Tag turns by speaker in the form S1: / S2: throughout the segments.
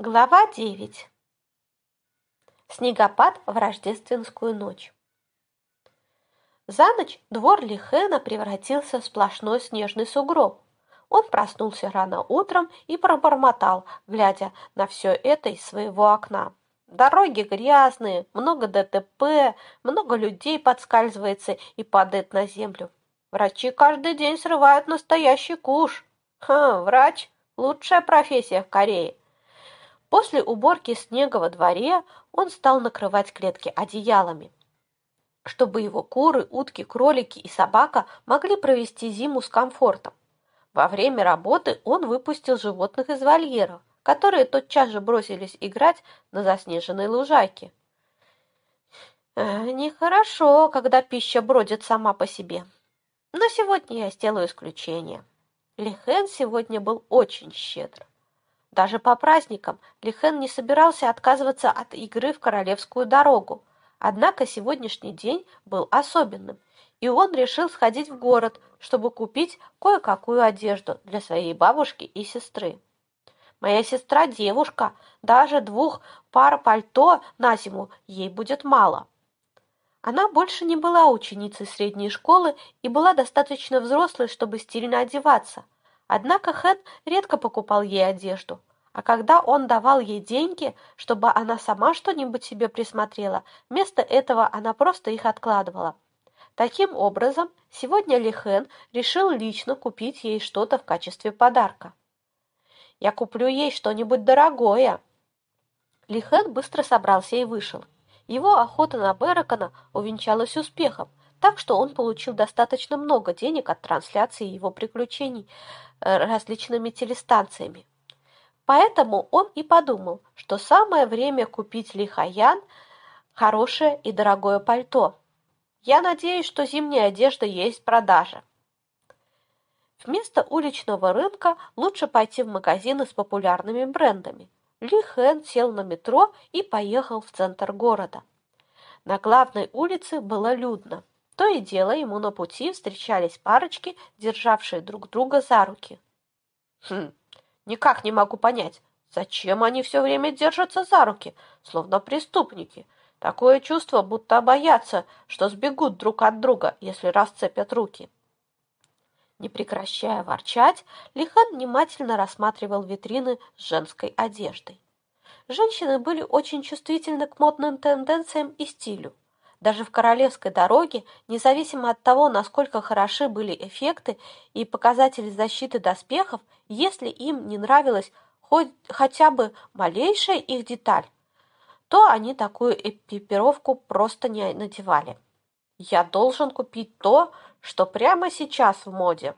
S1: Глава 9. Снегопад в рождественскую ночь. За ночь двор Лихена превратился в сплошной снежный сугроб. Он проснулся рано утром и пробормотал, глядя на все это из своего окна. Дороги грязные, много ДТП, много людей подскальзывается и падает на землю. Врачи каждый день срывают настоящий куш. Ха, врач – лучшая профессия в Корее. После уборки снега во дворе он стал накрывать клетки одеялами, чтобы его куры, утки, кролики и собака могли провести зиму с комфортом. Во время работы он выпустил животных из вольеров, которые тотчас же бросились играть на заснеженной лужайке. Э, нехорошо, когда пища бродит сама по себе. Но сегодня я сделаю исключение. Лихен сегодня был очень щедр. Даже по праздникам Лихен не собирался отказываться от игры в королевскую дорогу. Однако сегодняшний день был особенным, и он решил сходить в город, чтобы купить кое-какую одежду для своей бабушки и сестры. Моя сестра девушка, даже двух пар пальто на зиму ей будет мало. Она больше не была ученицей средней школы и была достаточно взрослой, чтобы стильно одеваться – Однако Хэн редко покупал ей одежду, а когда он давал ей деньги, чтобы она сама что-нибудь себе присмотрела, вместо этого она просто их откладывала. Таким образом, сегодня Ли Хэн решил лично купить ей что-то в качестве подарка. «Я куплю ей что-нибудь дорогое!» Ли Хэн быстро собрался и вышел. Его охота на Беракона увенчалась успехом, так что он получил достаточно много денег от трансляции его приключений Э, различными телестанциями. Поэтому он и подумал, что самое время купить Лихаян хорошее и дорогое пальто. Я надеюсь, что зимняя одежда есть в продаже. Вместо уличного рынка лучше пойти в магазины с популярными брендами. Ли Хэн сел на метро и поехал в центр города. На главной улице было людно. То и дело ему на пути встречались парочки, державшие друг друга за руки. Хм, никак не могу понять, зачем они все время держатся за руки, словно преступники. Такое чувство, будто боятся, что сбегут друг от друга, если расцепят руки. Не прекращая ворчать, Лихан внимательно рассматривал витрины с женской одеждой. Женщины были очень чувствительны к модным тенденциям и стилю. Даже в королевской дороге, независимо от того, насколько хороши были эффекты и показатели защиты доспехов, если им не нравилась хоть хотя бы малейшая их деталь, то они такую экипировку просто не надевали. Я должен купить то, что прямо сейчас в моде.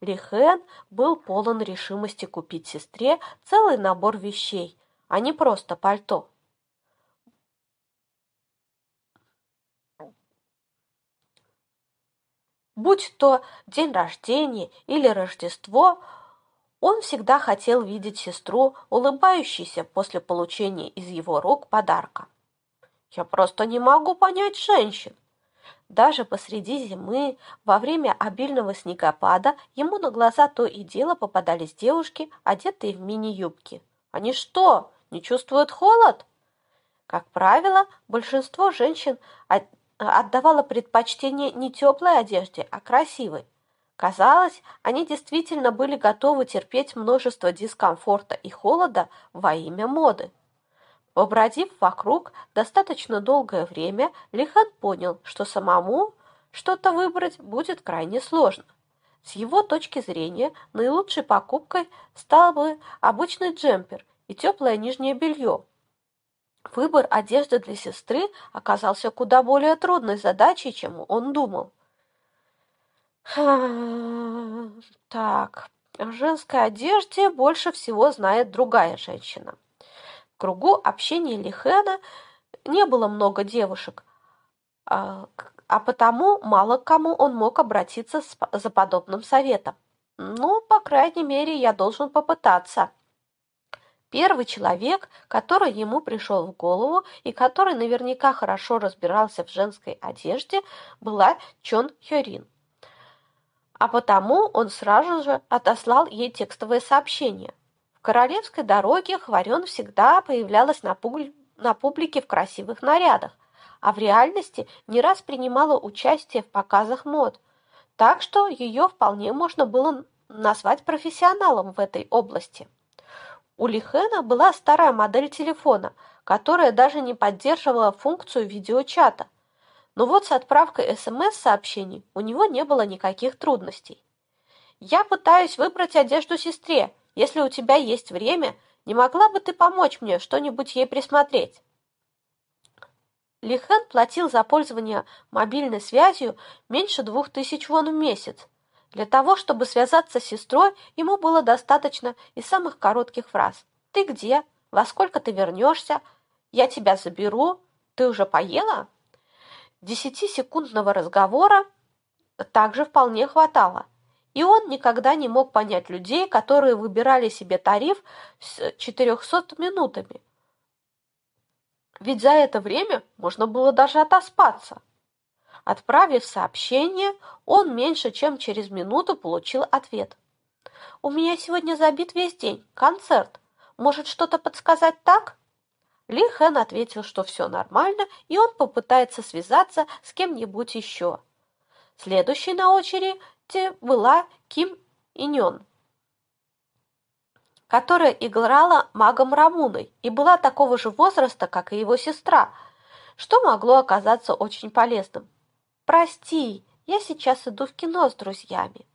S1: Лихен был полон решимости купить сестре целый набор вещей, а не просто пальто. Будь то день рождения или Рождество, он всегда хотел видеть сестру, улыбающейся после получения из его рук подарка. Я просто не могу понять женщин. Даже посреди зимы, во время обильного снегопада, ему на глаза то и дело попадались девушки, одетые в мини-юбки. Они что, не чувствуют холод? Как правило, большинство женщин отдавала предпочтение не теплой одежде, а красивой. Казалось, они действительно были готовы терпеть множество дискомфорта и холода во имя моды. Побродив вокруг достаточно долгое время, Лихан понял, что самому что-то выбрать будет крайне сложно. С его точки зрения, наилучшей покупкой стал бы обычный джемпер и теплое нижнее белье, Выбор одежды для сестры оказался куда более трудной задачей, чем он думал. Так, о женской одежде больше всего знает другая женщина. В кругу общения Лихена не было много девушек, а, а потому мало к кому он мог обратиться за подобным советом. Ну, по крайней мере, я должен попытаться. Первый человек, который ему пришел в голову и который наверняка хорошо разбирался в женской одежде, была Чон Хёрин. А потому он сразу же отослал ей текстовое сообщение, в королевской дороге Хварен всегда появлялась на, публи... на публике в красивых нарядах, а в реальности не раз принимала участие в показах мод, так что ее вполне можно было назвать профессионалом в этой области. У Лихена была старая модель телефона, которая даже не поддерживала функцию видеочата. Но вот с отправкой СМС-сообщений у него не было никаких трудностей. «Я пытаюсь выбрать одежду сестре. Если у тебя есть время, не могла бы ты помочь мне что-нибудь ей присмотреть?» Лихен платил за пользование мобильной связью меньше двух тысяч вон в месяц, для того, чтобы связаться с сестрой, ему было достаточно и самых коротких фраз. «Ты где? Во сколько ты вернешься? Я тебя заберу. Ты уже поела?» Десятисекундного разговора также вполне хватало. И он никогда не мог понять людей, которые выбирали себе тариф с 400 минутами. Ведь за это время можно было даже отоспаться. Отправив сообщение, он меньше чем через минуту получил ответ. «У меня сегодня забит весь день. Концерт. Может, что-то подсказать так?» Ли Хэн ответил, что все нормально, и он попытается связаться с кем-нибудь еще. Следующей на очереди была Ким Иньон, которая играла магом Рамуной и была такого же возраста, как и его сестра, что могло оказаться очень полезным. Прости, я сейчас иду в кино с друзьями.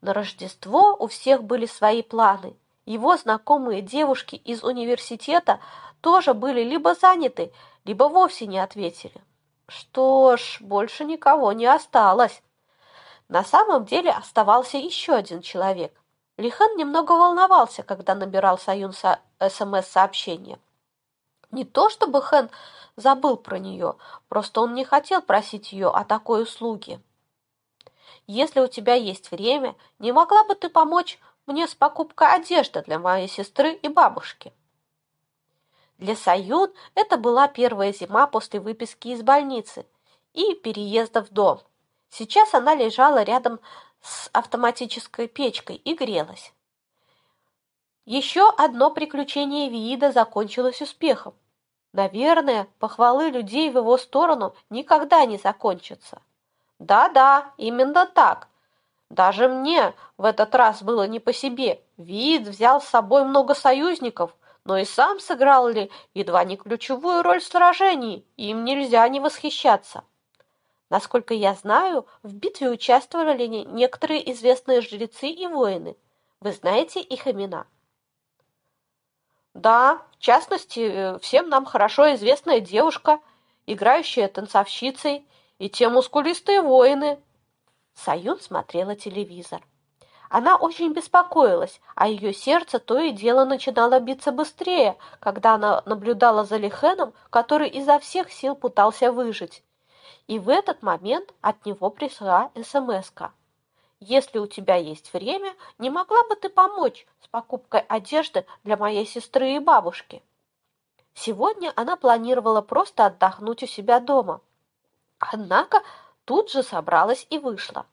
S1: На Рождество у всех были свои планы. Его знакомые девушки из университета тоже были либо заняты, либо вовсе не ответили. Что ж, больше никого не осталось. На самом деле оставался еще один человек. Лихан немного волновался, когда набирал Саюн СМС-сообщение. Не то чтобы Хэн забыл про нее, просто он не хотел просить ее о такой услуге. Если у тебя есть время, не могла бы ты помочь мне с покупкой одежды для моей сестры и бабушки? Для Саюн это была первая зима после выписки из больницы и переезда в дом. Сейчас она лежала рядом с автоматической печкой и грелась. Еще одно приключение Виида закончилось успехом. Наверное, похвалы людей в его сторону никогда не закончатся. Да-да, именно так. Даже мне в этот раз было не по себе. Вид взял с собой много союзников, но и сам сыграл ли едва не ключевую роль в сражении, им нельзя не восхищаться. Насколько я знаю, в битве участвовали некоторые известные жрецы и воины. Вы знаете их имена? Да, в частности, э, всем нам хорошо известная девушка, играющая танцовщицей, и те мускулистые воины. Саюн смотрела телевизор. Она очень беспокоилась, а ее сердце то и дело начинало биться быстрее, когда она наблюдала за Лихеном, который изо всех сил пытался выжить. И в этот момент от него пришла смс -ка. Если у тебя есть время, не могла бы ты помочь с покупкой одежды для моей сестры и бабушки? Сегодня она планировала просто отдохнуть у себя дома. Однако тут же собралась и вышла.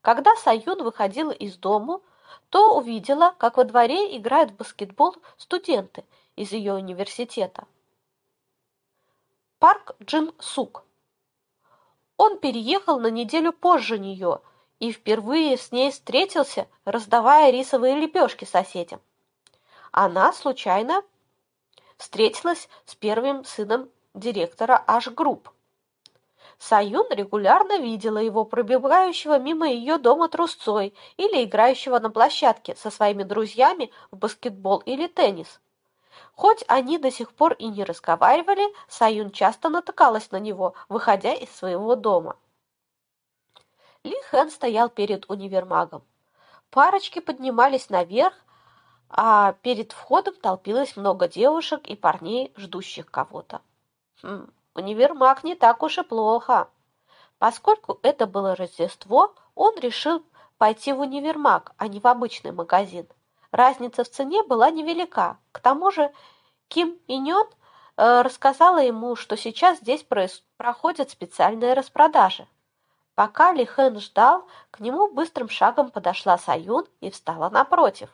S1: Когда Саюн выходила из дому, то увидела, как во дворе играют в баскетбол студенты из ее университета. Парк Джин Сук. Он переехал на неделю позже нее и впервые с ней встретился, раздавая рисовые лепешки соседям. Она случайно встретилась с первым сыном директора H-Group. Саюн регулярно видела его пробегающего мимо ее дома трусцой или играющего на площадке со своими друзьями в баскетбол или теннис. Хоть они до сих пор и не разговаривали, Саюн часто натыкалась на него, выходя из своего дома. Ли Хэн стоял перед универмагом. Парочки поднимались наверх, а перед входом толпилось много девушек и парней, ждущих кого-то. Хм, универмаг не так уж и плохо. Поскольку это было Рождество, он решил пойти в универмаг, а не в обычный магазин. Разница в цене была невелика. К тому же Ким Иньон э, рассказала ему, что сейчас здесь проходят специальные распродажи. Пока Ли Хэн ждал, к нему быстрым шагом подошла Саюн и встала напротив.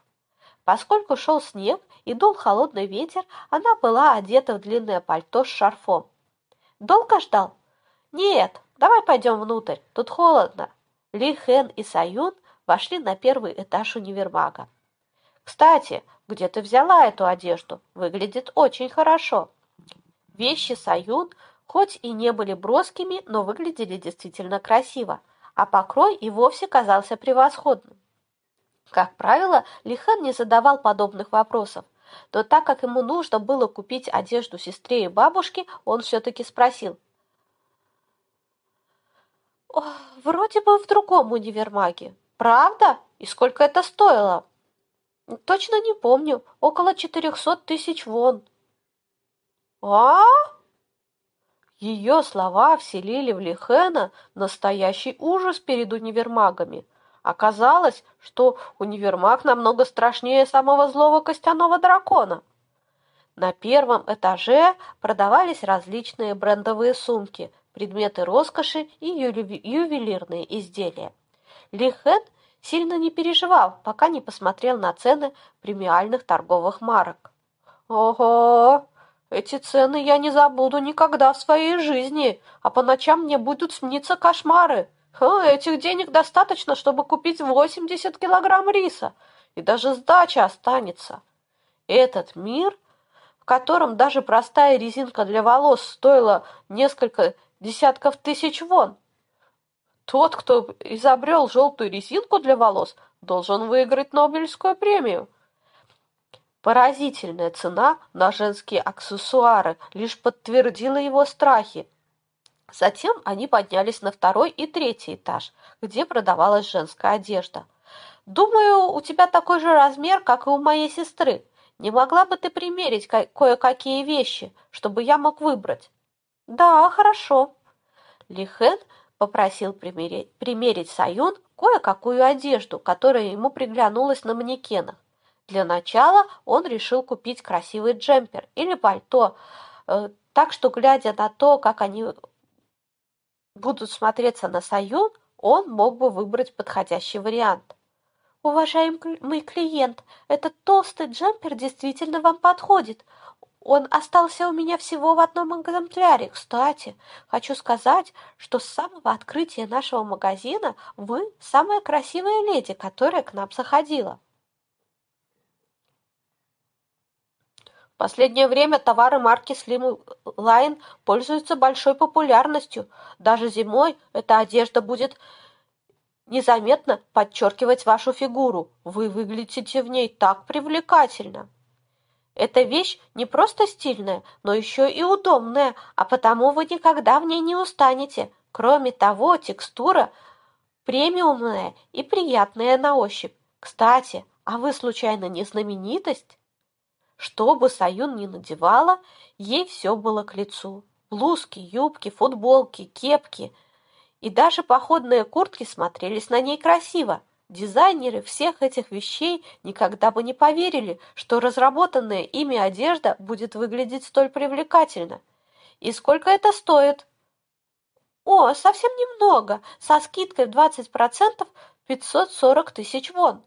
S1: Поскольку шел снег и дул холодный ветер, она была одета в длинное пальто с шарфом. «Долго ждал?» «Нет, давай пойдем внутрь, тут холодно». Ли Хэн и Саюн вошли на первый этаж универмага. «Кстати, где ты взяла эту одежду? Выглядит очень хорошо». Вещи Саюн хоть и не были броскими, но выглядели действительно красиво, а покрой и вовсе казался превосходным. Как правило, Лихан не задавал подобных вопросов, но так как ему нужно было купить одежду сестре и бабушке, он все-таки спросил. «Вроде бы в другом универмаге. Правда? И сколько это стоило?» «Точно не помню. Около четырехсот тысяч вон». «А?» Ее слова вселили в Лихена настоящий ужас перед универмагами – Оказалось, что универмаг намного страшнее самого злого костяного дракона. На первом этаже продавались различные брендовые сумки, предметы роскоши и ювелирные изделия. Лихен сильно не переживал, пока не посмотрел на цены премиальных торговых марок. «Ого! Эти цены я не забуду никогда в своей жизни, а по ночам мне будут сниться кошмары!» этих денег достаточно, чтобы купить 80 килограмм риса, и даже сдача останется. Этот мир, в котором даже простая резинка для волос стоила несколько десятков тысяч вон. Тот, кто изобрел желтую резинку для волос, должен выиграть Нобелевскую премию. Поразительная цена на женские аксессуары лишь подтвердила его страхи. Затем они поднялись на второй и третий этаж, где продавалась женская одежда. «Думаю, у тебя такой же размер, как и у моей сестры. Не могла бы ты примерить кое-какие вещи, чтобы я мог выбрать?» «Да, хорошо». Лихен попросил примерить, примерить Саюн кое-какую одежду, которая ему приглянулась на манекенах. Для начала он решил купить красивый джемпер или пальто, э, так что, глядя на то, как они будут смотреться на Саюн, он мог бы выбрать подходящий вариант. Уважаемый клиент, этот толстый джемпер действительно вам подходит. Он остался у меня всего в одном экземпляре. Кстати, хочу сказать, что с самого открытия нашего магазина вы самая красивая леди, которая к нам заходила. Последнее время товары марки Slim Line пользуются большой популярностью. Даже зимой эта одежда будет незаметно подчеркивать вашу фигуру. Вы выглядите в ней так привлекательно. Эта вещь не просто стильная, но еще и удобная, а потому вы никогда в ней не устанете. Кроме того, текстура премиумная и приятная на ощупь. Кстати, а вы случайно не знаменитость? Что бы Саюн ни надевала, ей все было к лицу. Блузки, юбки, футболки, кепки и даже походные куртки смотрелись на ней красиво. Дизайнеры всех этих вещей никогда бы не поверили, что разработанная ими одежда будет выглядеть столь привлекательно. И сколько это стоит? О, совсем немного, со скидкой в 20% 540 тысяч вон.